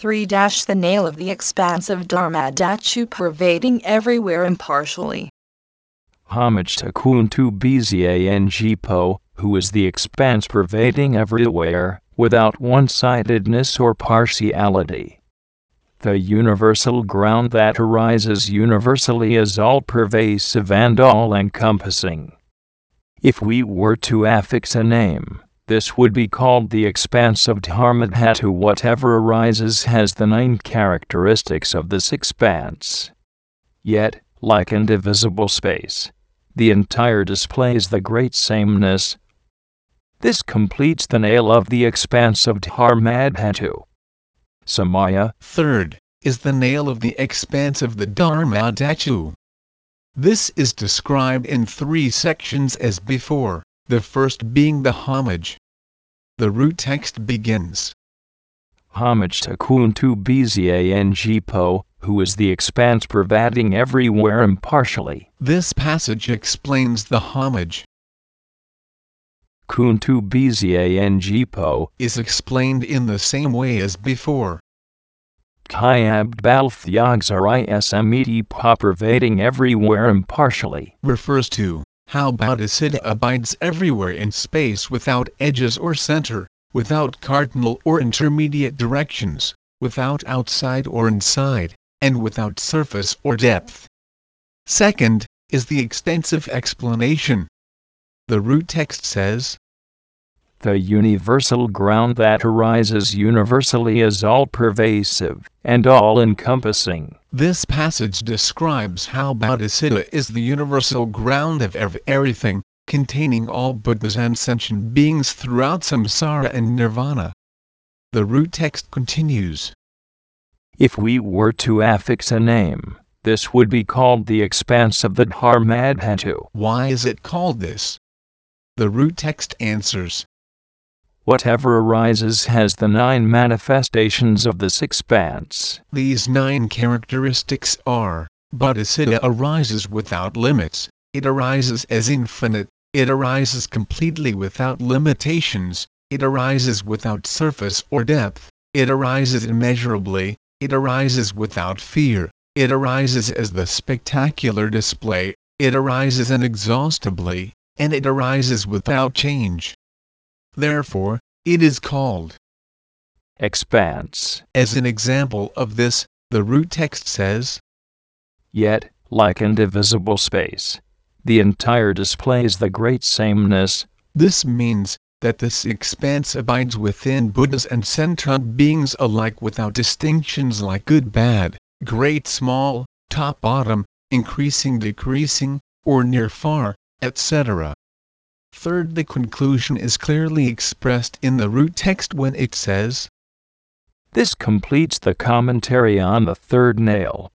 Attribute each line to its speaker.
Speaker 1: 3 The nail of the expansive Dharma Dhatu pervading everywhere impartially.
Speaker 2: Homage to Kuntu Bzangpo, who is the expanse pervading everywhere, without one sidedness or partiality. The universal ground that arises universally is all pervasive and all encompassing. If we were to affix a name, this would be called the expanse of Dharmadhatu. Whatever arises has the nine characteristics of this expanse. Yet, like indivisible space, the entire displays the great sameness. This completes the nail of the expanse of Dharmadhatu. Samaya,
Speaker 3: Third, is the nail of the expanse of the Dharmadhatu. This is described in three sections as before, the first being the homage. The root text begins
Speaker 2: homage to Kuntu Bzangpo, who is the expanse pervading everywhere impartially.
Speaker 3: This passage explains the homage.
Speaker 2: Kuntu Bzangpo
Speaker 3: is explained in the same way as before.
Speaker 2: Kyabd Balthyagsarismet pa pervading everywhere impartially
Speaker 3: refers to how Bodhicitta abides everywhere in space without edges or center, without cardinal or intermediate directions, without outside or inside, and without surface or depth. Second, is the extensive explanation. The root text says,
Speaker 2: the universal ground that arises universally is all pervasive and all encompassing.
Speaker 3: This passage describes how Bodhicitta is the universal ground of everything, containing all Buddhas and sentient beings throughout samsara and nirvana. The root text continues.
Speaker 2: If we were to affix a name, this would be called the expanse of the Dharmadhatu.
Speaker 3: Why is it called this? The root text answers
Speaker 2: Whatever arises has the nine manifestations of this expanse.
Speaker 3: These nine characteristics are Bodhicitta arises without limits, it arises as infinite, it arises completely without limitations, it arises without surface or depth, it arises immeasurably, it arises without fear, it arises as the spectacular display, it arises inexhaustibly, and it arises without change. Therefore, it is called
Speaker 2: expanse.
Speaker 3: As an example of this, the root text says,
Speaker 2: Yet, like indivisible space, the entire displays the great sameness.
Speaker 3: This means that this expanse abides within Buddhas and sentient beings alike without distinctions like good bad, great small, top bottom, increasing decreasing, or near far, etc. Third, the conclusion is clearly expressed in the root text when it says,
Speaker 2: This completes the commentary on the third nail.